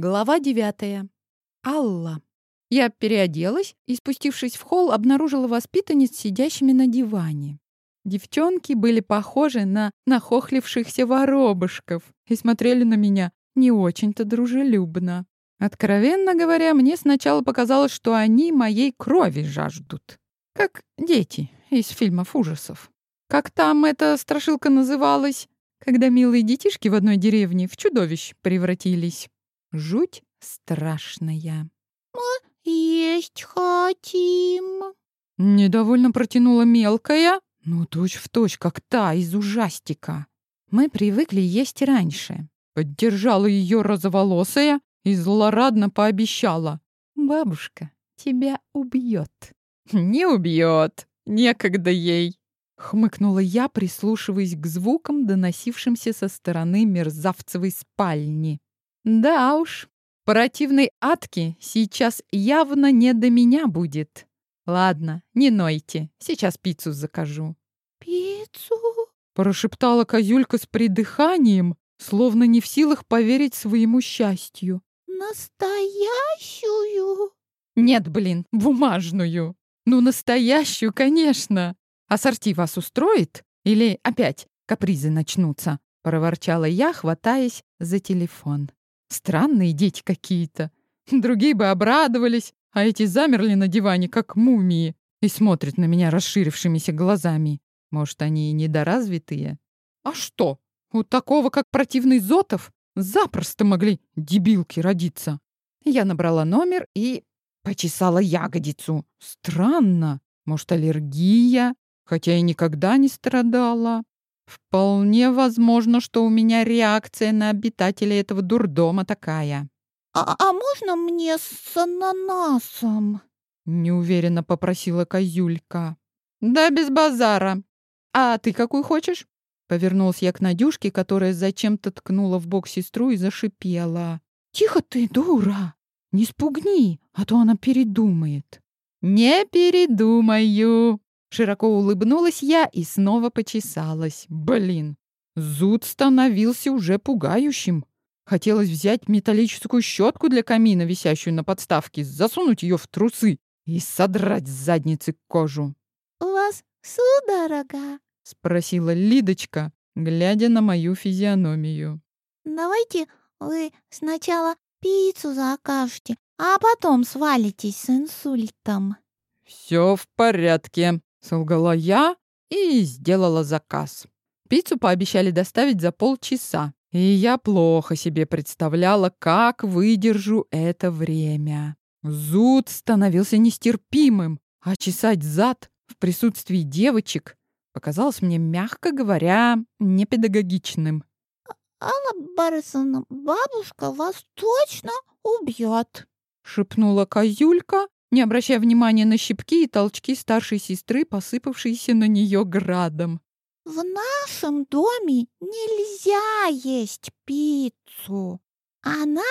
Глава девятая. Алла. Я переоделась и, спустившись в холл, обнаружила воспитанниц сидящими на диване. Девчонки были похожи на нахохлившихся воробушков и смотрели на меня не очень-то дружелюбно. Откровенно говоря, мне сначала показалось, что они моей крови жаждут. Как дети из фильмов ужасов. Как там эта страшилка называлась, когда милые детишки в одной деревне в чудовищ превратились? Жуть страшная. «Мы есть хотим». Недовольно протянула мелкая, ну точь-в-точь, как та из ужастика. Мы привыкли есть раньше. Поддержала ее розоволосая и злорадно пообещала. «Бабушка тебя убьет». «Не убьет, некогда ей», — хмыкнула я, прислушиваясь к звукам, доносившимся со стороны мерзавцевой спальни. Да уж, противной адки сейчас явно не до меня будет. Ладно, не нойте, сейчас пиццу закажу. «Пиццу?» — прошептала козюлька с придыханием, словно не в силах поверить своему счастью. «Настоящую?» «Нет, блин, бумажную. Ну, настоящую, конечно. Ассорти вас устроит? Или опять капризы начнутся?» — проворчала я, хватаясь за телефон. Странные дети какие-то. Другие бы обрадовались, а эти замерли на диване, как мумии, и смотрят на меня расширившимися глазами. Может, они и недоразвитые? А что? У такого, как противный Зотов, запросто могли дебилки родиться. Я набрала номер и почесала ягодицу. Странно. Может, аллергия? Хотя я никогда не страдала. Вполне возможно, что у меня реакция на обитателей этого дурдома такая. «А, а можно мне с ананасом?» Неуверенно попросила козюлька. «Да без базара. А ты какую хочешь?» Повернулась я к Надюшке, которая зачем-то ткнула в бок сестру и зашипела. «Тихо ты, дура! Не спугни, а то она передумает». «Не передумаю!» Широко улыбнулась я и снова почесалась. Блин, зуд становился уже пугающим. Хотелось взять металлическую щетку для камина, висящую на подставке, засунуть ее в трусы и содрать с задницы кожу. «У вас судорога?» — спросила Лидочка, глядя на мою физиономию. «Давайте вы сначала пиццу закажете, а потом свалитесь с инсультом». «Все в порядке», Солгала я и сделала заказ. Пиццу пообещали доставить за полчаса, и я плохо себе представляла, как выдержу это время. Зуд становился нестерпимым, а чесать зад в присутствии девочек показалось мне, мягко говоря, непедагогичным. «Алла Борисовна, бабушка вас точно убьет!» — шепнула козюлька не обращая внимания на щипки и толчки старшей сестры, посыпавшиеся на нее градом. «В нашем доме нельзя есть пиццу. Она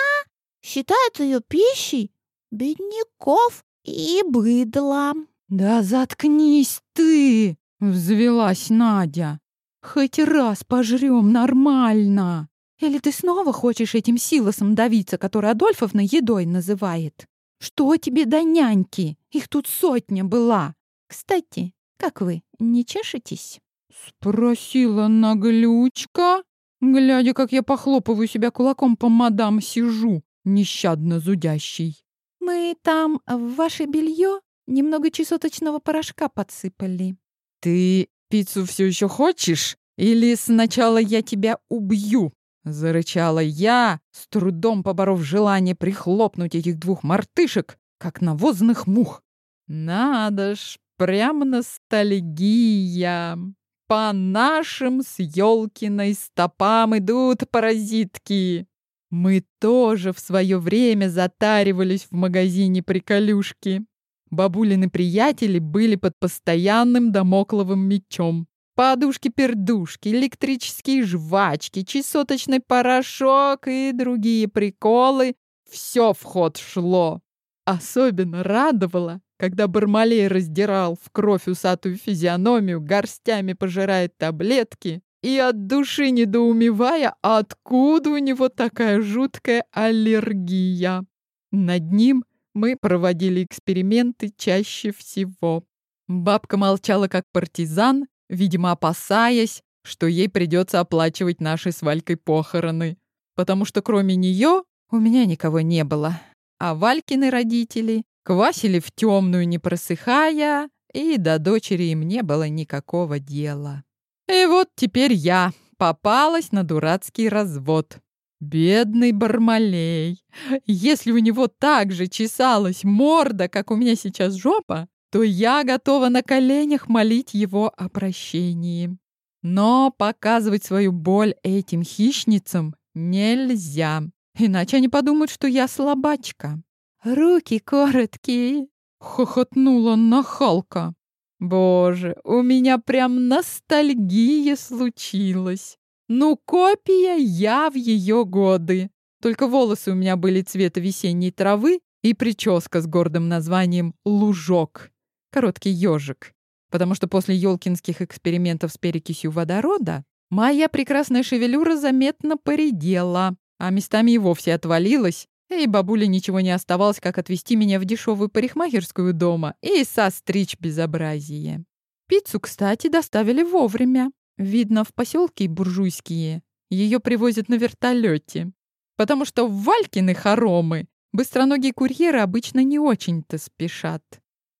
считает ее пищей бедняков и быдла». «Да заткнись ты!» — взвелась Надя. «Хоть раз пожрем нормально. Или ты снова хочешь этим силосом давиться, который Адольфовна едой называет?» Что тебе до няньки? Их тут сотня была. Кстати, как вы, не чешетесь? Спросила наглючка, глядя, как я похлопываю себя кулаком по мадам сижу, нещадно зудящий. Мы там в ваше белье немного чесоточного порошка подсыпали. Ты пиццу все еще хочешь? Или сначала я тебя убью? Зарычала я, с трудом поборов желание прихлопнуть этих двух мартышек, как навозных мух. Надо ж, прямо ностальгия. По нашим с Ёлкиной стопам идут паразитки. Мы тоже в свое время затаривались в магазине приколюшки. Бабулины приятели были под постоянным домокловым мечом. Подушки-пердушки, электрические жвачки, чесоточный порошок и другие приколы. Все в ход шло. Особенно радовало, когда Бармалей раздирал в кровь усатую физиономию, горстями пожирает таблетки, и от души недоумевая, откуда у него такая жуткая аллергия. Над ним мы проводили эксперименты чаще всего. Бабка молчала как партизан, видимо, опасаясь, что ей придется оплачивать наши с Валькой похороны, потому что кроме нее у меня никого не было. А Валькины родители квасили в темную, не просыхая, и до дочери им не было никакого дела. И вот теперь я попалась на дурацкий развод. Бедный Бармалей. Если у него так же чесалась морда, как у меня сейчас жопа, то я готова на коленях молить его о прощении. Но показывать свою боль этим хищницам нельзя, иначе они подумают, что я слабачка. «Руки короткие!» — хохотнула нахалка. «Боже, у меня прям ностальгия случилась. Ну, копия я в ее годы. Только волосы у меня были цвета весенней травы и прическа с гордым названием «Лужок». Короткий ежик. Потому что после елкинских экспериментов с перекисью водорода моя прекрасная шевелюра заметно поредела, а местами и вовсе отвалилась, и бабуле ничего не оставалось, как отвезти меня в дешевую парикмахерскую дома и состричь безобразие. Пиццу, кстати, доставили вовремя. Видно, в поселке буржуйские ее привозят на вертолете. Потому что в Валькины хоромы быстроногие курьеры обычно не очень-то спешат.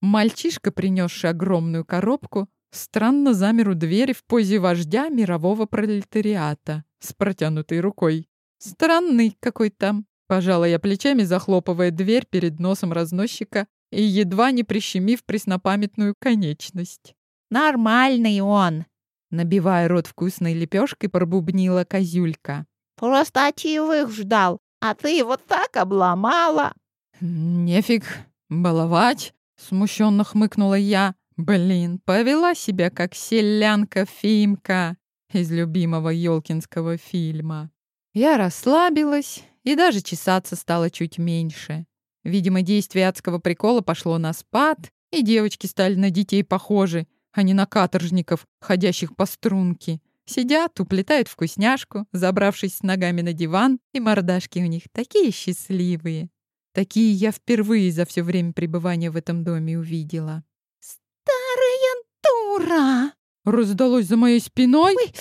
Мальчишка, принесший огромную коробку, странно замер у двери в позе вождя мирового пролетариата с протянутой рукой. Странный какой-то. Пожала я плечами, захлопывая дверь перед носом разносчика и едва не прищемив преснопамятную конечность. «Нормальный он!» Набивая рот вкусной лепешкой, пробубнила козюлька. «Просто чаевых ждал, а ты вот так обломала!» «Нефиг баловать!» — смущенно хмыкнула я. «Блин, повела себя как селянка Фимка из любимого Ёлкинского фильма». Я расслабилась и даже чесаться стало чуть меньше. Видимо, действие адского прикола пошло на спад, и девочки стали на детей похожи, а не на каторжников, ходящих по струнке. Сидят, уплетают вкусняшку, забравшись с ногами на диван, и мордашки у них такие счастливые. Такие я впервые за все время пребывания в этом доме увидела. «Старая дура!» Раздалось за моей спиной, Ой.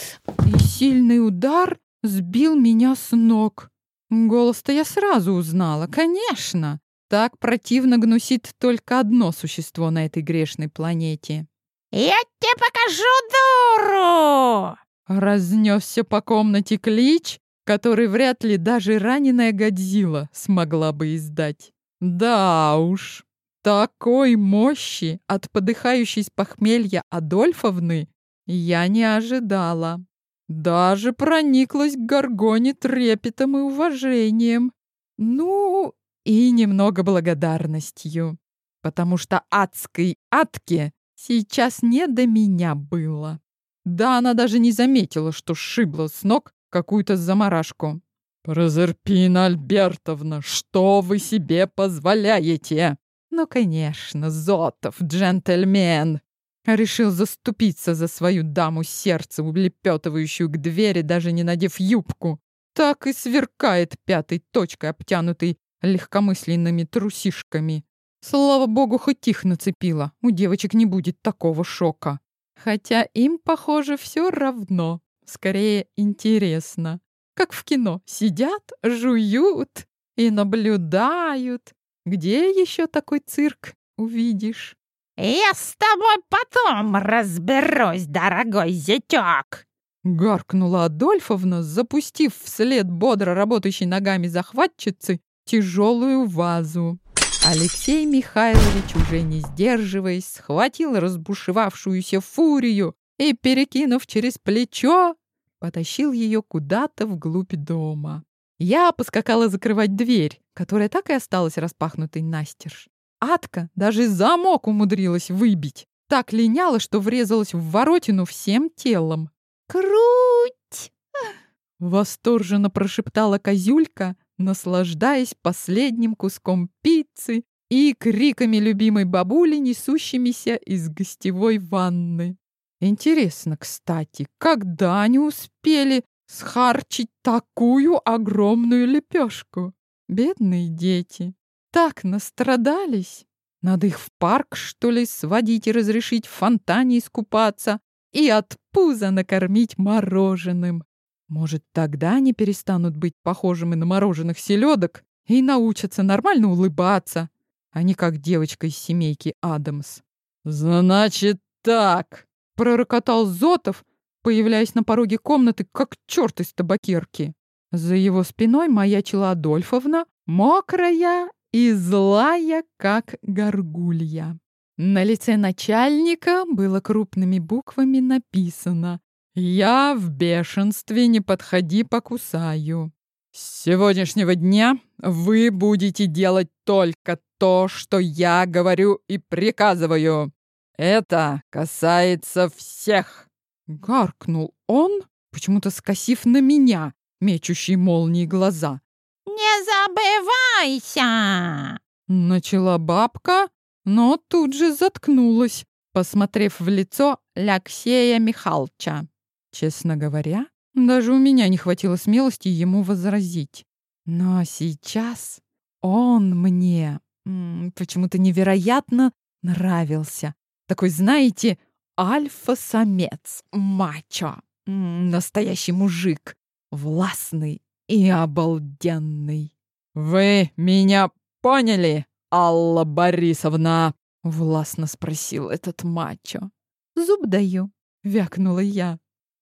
и сильный удар сбил меня с ног. Голос-то я сразу узнала, конечно. Так противно гнусит только одно существо на этой грешной планете. «Я тебе покажу дуру!» Разнесся по комнате клич, который вряд ли даже раненая Годзилла смогла бы издать. Да уж, такой мощи от подыхающей с похмелья Адольфовны я не ожидала. Даже прониклась к Гаргоне трепетом и уважением. Ну, и немного благодарностью. Потому что адской адке сейчас не до меня было. Да, она даже не заметила, что сшибла с ног какую-то заморашку. «Прозерпина Альбертовна, что вы себе позволяете?» «Ну, конечно, Зотов, джентльмен!» Решил заступиться за свою даму сердца, улепетывающую к двери, даже не надев юбку. Так и сверкает пятой точкой, обтянутой легкомысленными трусишками. Слава богу, хоть их нацепила. У девочек не будет такого шока. Хотя им, похоже, все равно. Скорее, интересно. Как в кино. Сидят, жуют и наблюдают. Где еще такой цирк увидишь? «Я с тобой потом разберусь, дорогой зятёк!» Гаркнула Адольфовна, запустив вслед бодро работающей ногами захватчицы тяжелую вазу. Алексей Михайлович, уже не сдерживаясь, схватил разбушевавшуюся фурию и, перекинув через плечо, потащил ее куда-то вглубь дома. Я поскакала закрывать дверь, которая так и осталась распахнутой настежь. Атка даже замок умудрилась выбить. Так линяла, что врезалась в воротину всем телом. «Круть!» — восторженно прошептала козюлька, наслаждаясь последним куском пиццы и криками любимой бабули, несущимися из гостевой ванны. Интересно, кстати, когда они успели схарчить такую огромную лепешку? Бедные дети. Так настрадались. Надо их в парк, что ли, сводить и разрешить в фонтане искупаться и от пуза накормить мороженым. Может, тогда они перестанут быть похожими на мороженых селедок и научатся нормально улыбаться, а не как девочка из семейки Адамс. «Значит так!» — пророкотал Зотов, появляясь на пороге комнаты, как черт из табакерки. За его спиной маячила Адольфовна, мокрая и злая, как горгулья. На лице начальника было крупными буквами написано «Я в бешенстве, не подходи, покусаю». С сегодняшнего дня вы будете делать только то, что я говорю и приказываю. Это касается всех. Гаркнул он, почему-то скосив на меня мечущие молнии глаза. «Не забывайся!» Начала бабка, но тут же заткнулась, посмотрев в лицо Алексея Михалча. Честно говоря, даже у меня не хватило смелости ему возразить. Но сейчас он мне почему-то невероятно нравился. Такой, знаете, альфа-самец, мачо, настоящий мужик, властный и обалденный. «Вы меня поняли, Алла Борисовна?» — властно спросил этот мачо. «Зуб даю», — вякнула я.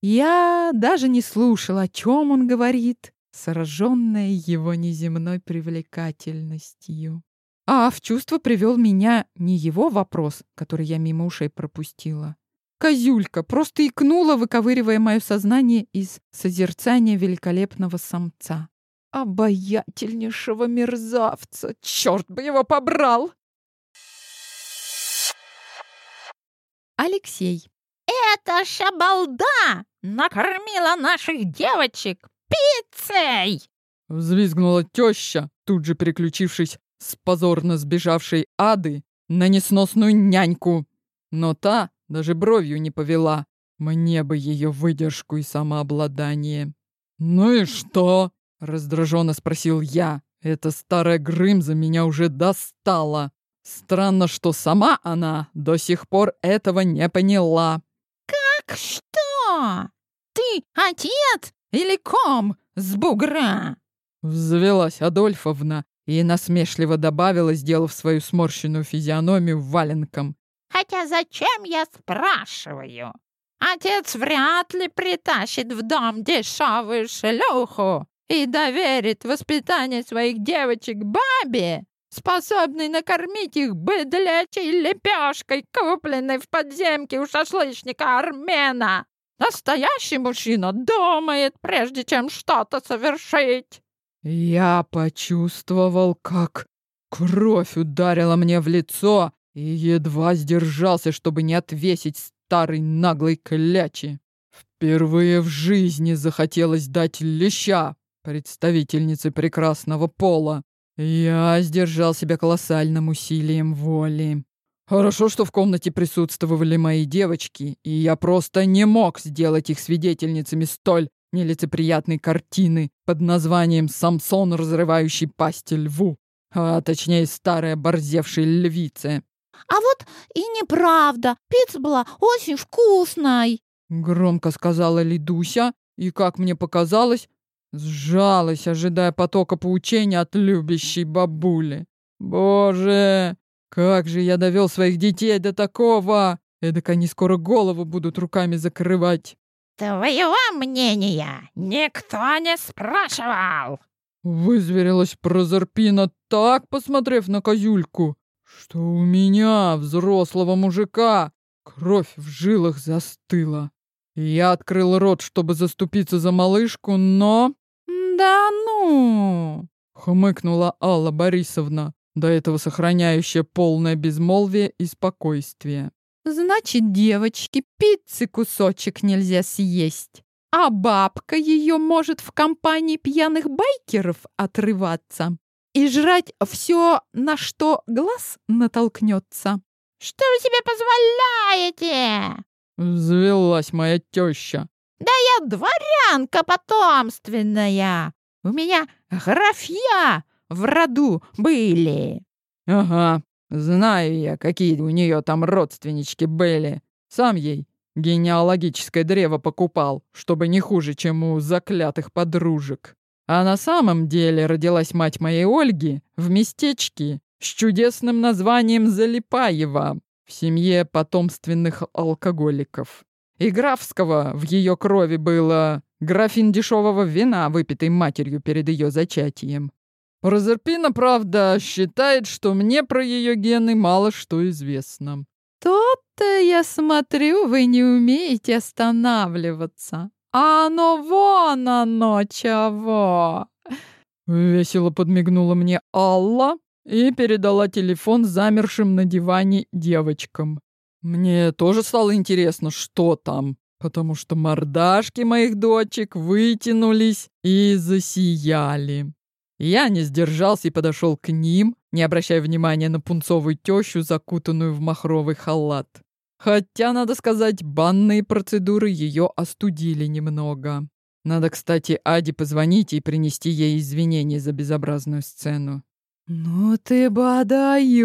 Я даже не слушала, о чем он говорит, сраженная его неземной привлекательностью. А в чувство привел меня не его вопрос, который я мимо ушей пропустила. Козюлька просто икнула, выковыривая мое сознание из созерцания великолепного самца. Обаятельнейшего мерзавца! Черт бы его побрал! Алексей. «Эта шабалда накормила наших девочек пиццей!» Взвизгнула теща, тут же переключившись с позорно сбежавшей ады на несносную няньку. Но та даже бровью не повела. Мне бы ее выдержку и самообладание. «Ну и что?» — раздраженно спросил я. «Эта старая Грымза меня уже достала. Странно, что сама она до сих пор этого не поняла». «Как что? Ты отец или ком с бугра?» Взвелась Адольфовна и насмешливо добавила, сделав свою сморщенную физиономию валенком. «Хотя зачем я спрашиваю? Отец вряд ли притащит в дом дешевую шлюху и доверит воспитание своих девочек бабе, способной накормить их быдлячей лепешкой, купленной в подземке у шашлычника Армена. Настоящий мужчина думает, прежде чем что-то совершить. Я почувствовал, как кровь ударила мне в лицо и едва сдержался, чтобы не отвесить старой наглой клячи. Впервые в жизни захотелось дать леща представительнице прекрасного пола. Я сдержал себя колоссальным усилием воли. Хорошо, что в комнате присутствовали мои девочки, и я просто не мог сделать их свидетельницами столь нелицеприятной картины под названием «Самсон, разрывающий пасть льву», а точнее старой оборзевшей львице. «А вот и неправда, пицца была очень вкусной!» Громко сказала Лидуся, и, как мне показалось, сжалась, ожидая потока поучения от любящей бабули. «Боже, как же я довел своих детей до такого! Эдак они скоро голову будут руками закрывать!» «Твоего мнения никто не спрашивал!» Вызверилась Прозерпина, так посмотрев на козюльку, что у меня, взрослого мужика, кровь в жилах застыла. Я открыл рот, чтобы заступиться за малышку, но... «Да ну!» — хмыкнула Алла Борисовна, до этого сохраняющая полное безмолвие и спокойствие. Значит, девочке пиццы кусочек нельзя съесть, а бабка ее может в компании пьяных байкеров отрываться и жрать все, на что глаз натолкнется. «Что вы себе позволяете?» Взвелась моя теща. Да я дворянка потомственная. У меня графья в роду были. Ага, знаю я, какие у нее там родственнички были. Сам ей генеалогическое древо покупал, чтобы не хуже, чем у заклятых подружек. А на самом деле родилась мать моей Ольги в местечке с чудесным названием Залипаева в семье потомственных алкоголиков. И графского в ее крови было графин дешевого вина, выпитой матерью перед ее зачатием. Розерпина, правда, считает, что мне про ее гены мало что известно. «То-то, я смотрю, вы не умеете останавливаться. А оно вон оно чего!» Весело подмигнула мне Алла и передала телефон замершим на диване девочкам. Мне тоже стало интересно, что там, потому что мордашки моих дочек вытянулись и засияли. Я не сдержался и подошел к ним, не обращая внимания на пунцовую тещу, закутанную в махровый халат. Хотя, надо сказать, банные процедуры ее остудили немного. Надо, кстати, Аде позвонить и принести ей извинения за безобразную сцену. «Ну ты бодаешь!»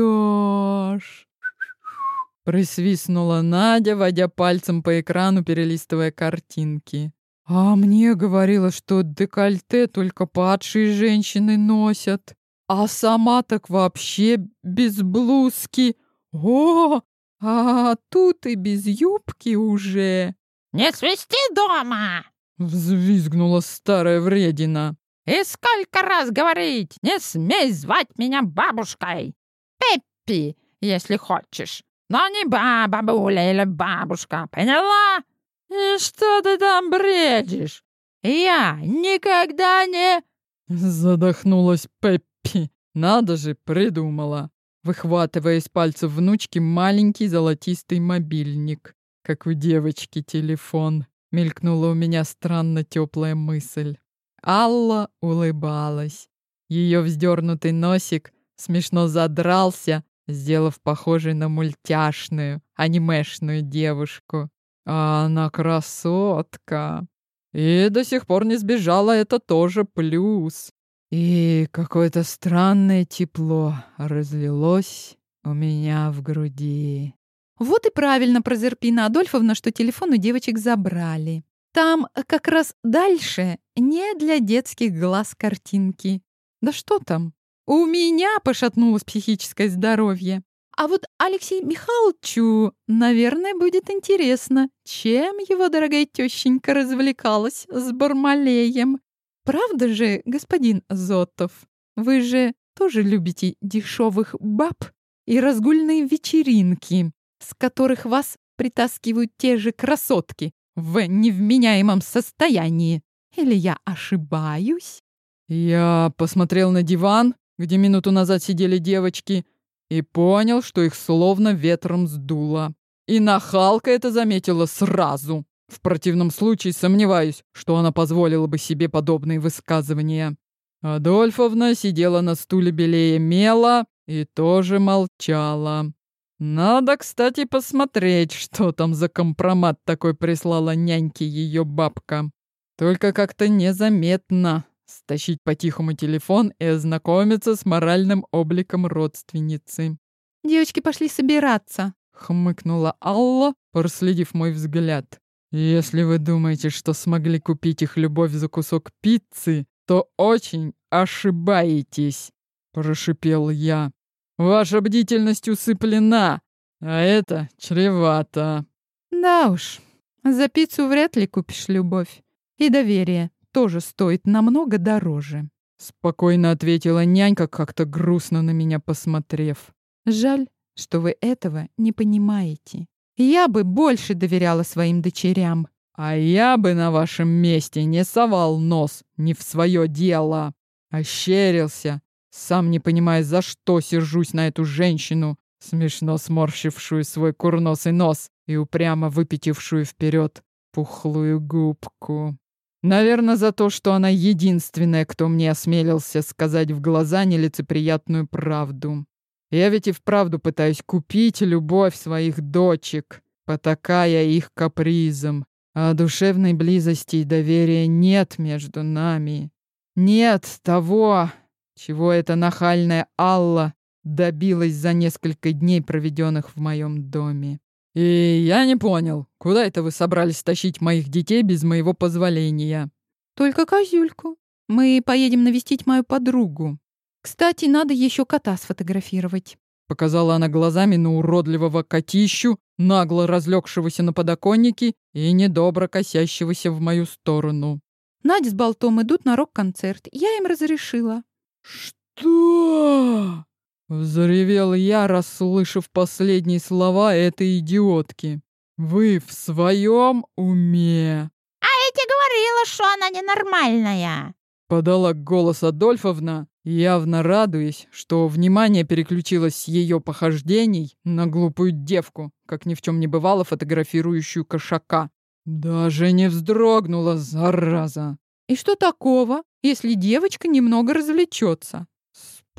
Присвистнула Надя, водя пальцем по экрану, перелистывая картинки. А мне говорила, что декольте только падшие женщины носят. А сама так вообще без блузки. О, а тут и без юбки уже. «Не свисти дома!» — взвизгнула старая вредина. «И сколько раз говорить, не смей звать меня бабушкой! Пеппи, если хочешь, но не баба, бабуля или бабушка, поняла?» «И что ты там бредишь? Я никогда не...» Задохнулась Пеппи. Надо же, придумала. Выхватывая из пальцев внучки маленький золотистый мобильник. Как у девочки телефон. Мелькнула у меня странно теплая мысль. Алла улыбалась. Ее вздернутый носик смешно задрался, сделав похожей на мультяшную, анимешную девушку. А она красотка. И до сих пор не сбежала, это тоже плюс. И какое-то странное тепло разлилось у меня в груди. Вот и правильно, Прозерпина Адольфовна, что телефон у девочек забрали. Там как раз дальше не для детских глаз картинки. Да что там? У меня пошатнулось психическое здоровье. А вот Алексею Михайловичу, наверное, будет интересно, чем его дорогая тещенька развлекалась с Бармалеем. Правда же, господин Зотов? Вы же тоже любите дешевых баб и разгульные вечеринки, с которых вас притаскивают те же красотки в невменяемом состоянии. Или я ошибаюсь? Я посмотрел на диван, где минуту назад сидели девочки, и понял, что их словно ветром сдуло. И нахалка это заметила сразу. В противном случае сомневаюсь, что она позволила бы себе подобные высказывания. Адольфовна сидела на стуле белее мела и тоже молчала. Надо, кстати, посмотреть, что там за компромат такой прислала няньке ее бабка. Только как-то незаметно стащить по-тихому телефон и ознакомиться с моральным обликом родственницы. «Девочки пошли собираться», — хмыкнула Алла, проследив мой взгляд. «Если вы думаете, что смогли купить их любовь за кусок пиццы, то очень ошибаетесь», — прошипел я. «Ваша бдительность усыплена, а это чревато». «Да уж, за пиццу вряд ли купишь любовь и доверие тоже стоит намного дороже. Спокойно ответила нянька, как-то грустно на меня посмотрев. Жаль, что вы этого не понимаете. Я бы больше доверяла своим дочерям. А я бы на вашем месте не совал нос не в свое дело. Ощерился, сам не понимая, за что сержусь на эту женщину, смешно сморщившую свой курносый нос и упрямо выпятившую вперед пухлую губку. Наверное, за то, что она единственная, кто мне осмелился сказать в глаза нелицеприятную правду. Я ведь и вправду пытаюсь купить любовь своих дочек, потакая их капризам. А душевной близости и доверия нет между нами. Нет того, чего эта нахальная Алла добилась за несколько дней, проведенных в моем доме. И я не понял, куда это вы собрались тащить моих детей без моего позволения? Только козюльку. Мы поедем навестить мою подругу. Кстати, надо еще кота сфотографировать. Показала она глазами на уродливого котищу, нагло разлегшегося на подоконнике и недобро косящегося в мою сторону. Надя с Болтом идут на рок-концерт. Я им разрешила. «Что?» Взревел я, расслышав последние слова этой идиотки. «Вы в своем уме?» «А я тебе говорила, что она ненормальная!» Подала голос Адольфовна, явно радуясь, что внимание переключилось с ее похождений на глупую девку, как ни в чем не бывало фотографирующую кошака. Даже не вздрогнула, зараза. И что такого, если девочка немного развлечется?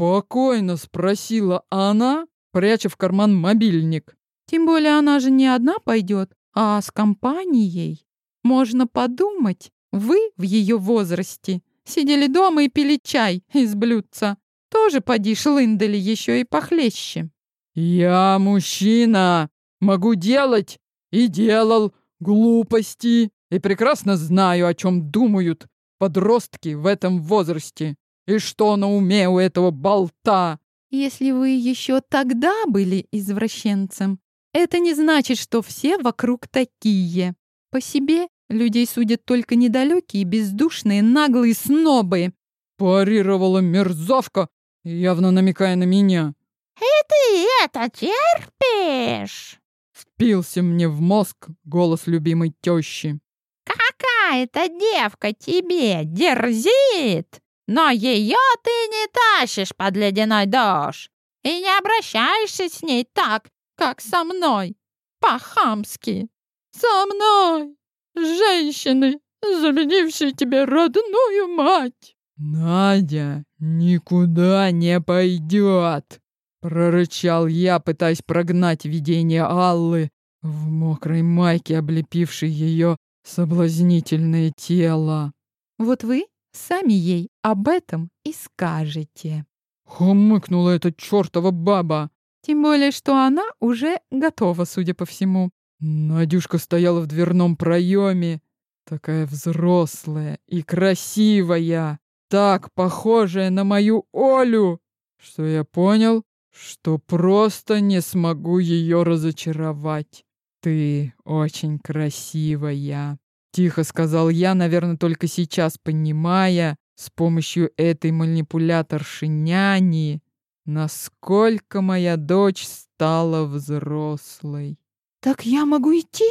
Спокойно спросила она, пряча в карман мобильник. Тем более она же не одна пойдет, а с компанией. Можно подумать, вы в ее возрасте сидели дома и пили чай из блюдца. Тоже поди шлындали еще и похлеще. Я мужчина, могу делать и делал глупости и прекрасно знаю, о чем думают подростки в этом возрасте. И что на уме у этого болта? Если вы еще тогда были извращенцем, это не значит, что все вокруг такие. По себе людей судят только недалекие, бездушные, наглые снобы. Парировала мерзавка, явно намекая на меня. «И ты это терпишь?» Впился мне в мозг голос любимой тещи. «Какая-то девка тебе дерзит, но ее ты не тащишь под ледяной дождь и не обращаешься с ней так, как со мной, по-хамски. Со мной, женщины, заменившей тебе родную мать. Надя никуда не пойдет, прорычал я, пытаясь прогнать видение Аллы в мокрой майке, облепившей ее соблазнительное тело. Вот вы Сами ей об этом и скажете. Хмыкнула эта чертова баба. Тем более, что она уже готова, судя по всему. Надюшка стояла в дверном проеме, такая взрослая и красивая, так похожая на мою Олю, что я понял, что просто не смогу ее разочаровать. Ты очень красивая. Тихо сказал я, наверное, только сейчас понимая, с помощью этой манипуляторши няни, насколько моя дочь стала взрослой. «Так я могу идти?»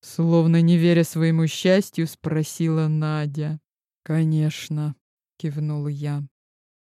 Словно не веря своему счастью, спросила Надя. «Конечно», — кивнул я.